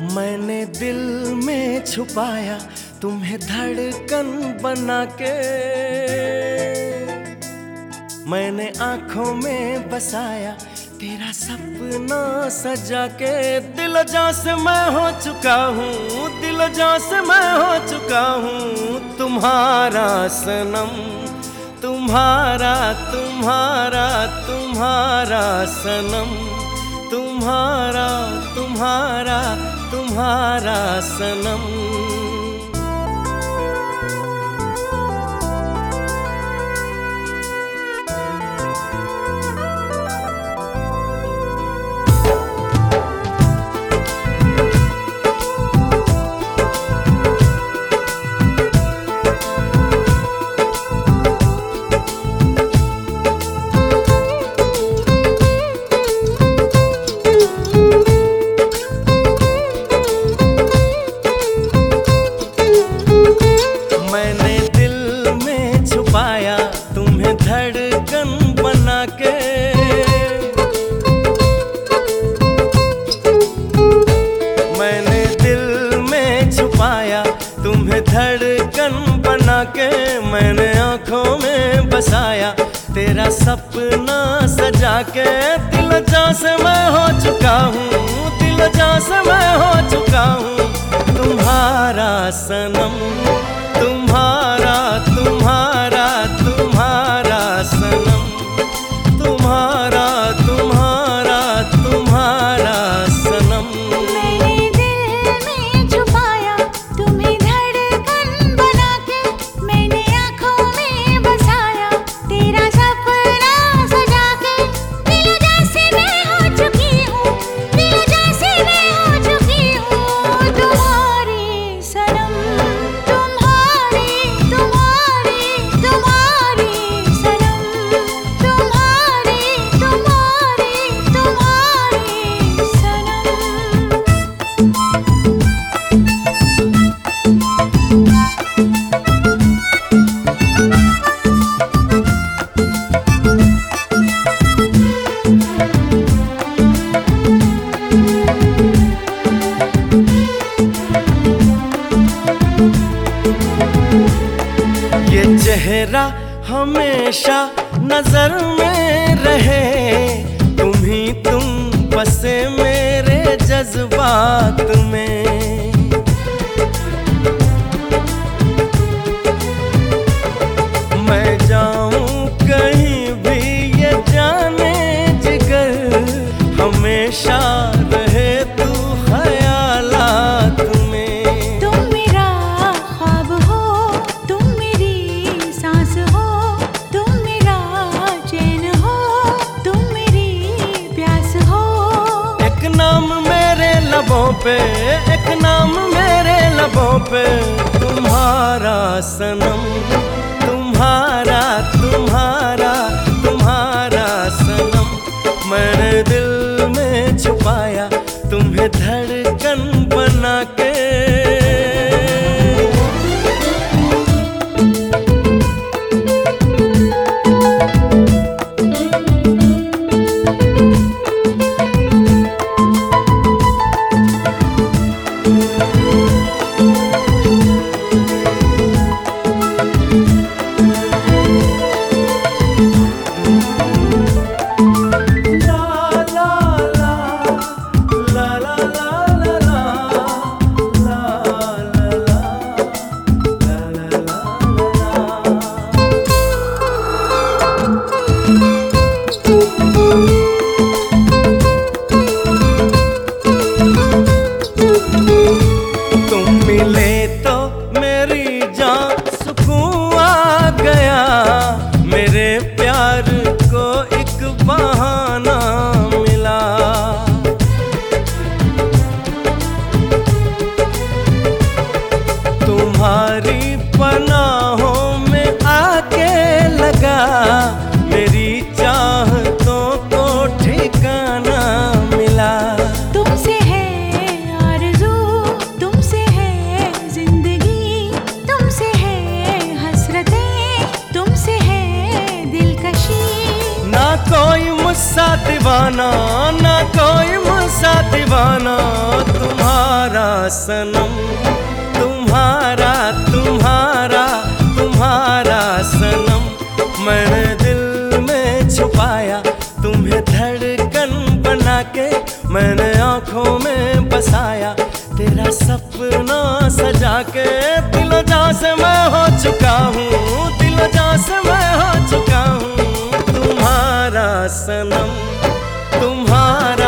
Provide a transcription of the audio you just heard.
मैंने दिल में छुपाया तुम्हें धड़कन बना के मैंने आँखों में बसाया तेरा सपना सजा के दिल जा से मैं हो चुका हूँ, दिल जा से मैं हो चुका हूँ। तुम्हारा सनम, तुम्हारा तुम्हारा तुम्हारा सनम, तुम्हारा तुम्हारा तुम्हारा सनम तेरा सपना सजा के दिल जा से मैं हो चुका हूँ, दिल जा से मैं हो चुका हूँ। तुम्हारा सनम, तुम्हारा हमेशा नज़र में रहे। तुम ही तुम बसे मेरे जज्बात में। लबों पे एक नाम मेरे लबों पे। तुम्हारा सनम तुम्हारा तुम्हारा तुम्हारी पनाहों में आके लगा। मेरी चाहतों को ठिकाना मिला। तुमसे है आरज़ू तुमसे है ज़िंदगी तुमसे है हसरतें तुमसे है दिलकशी। ना कोई मुस्सा दीवाना ना कोई मुस्सा दीवाना तुम्हारा सनम तुम्हारा तेरा सपना सजा के दिल जा से मैं हो चुका हूँ, दिल जा से मैं हो चुका हूँ। तुम्हारा सनम, तुम्हारा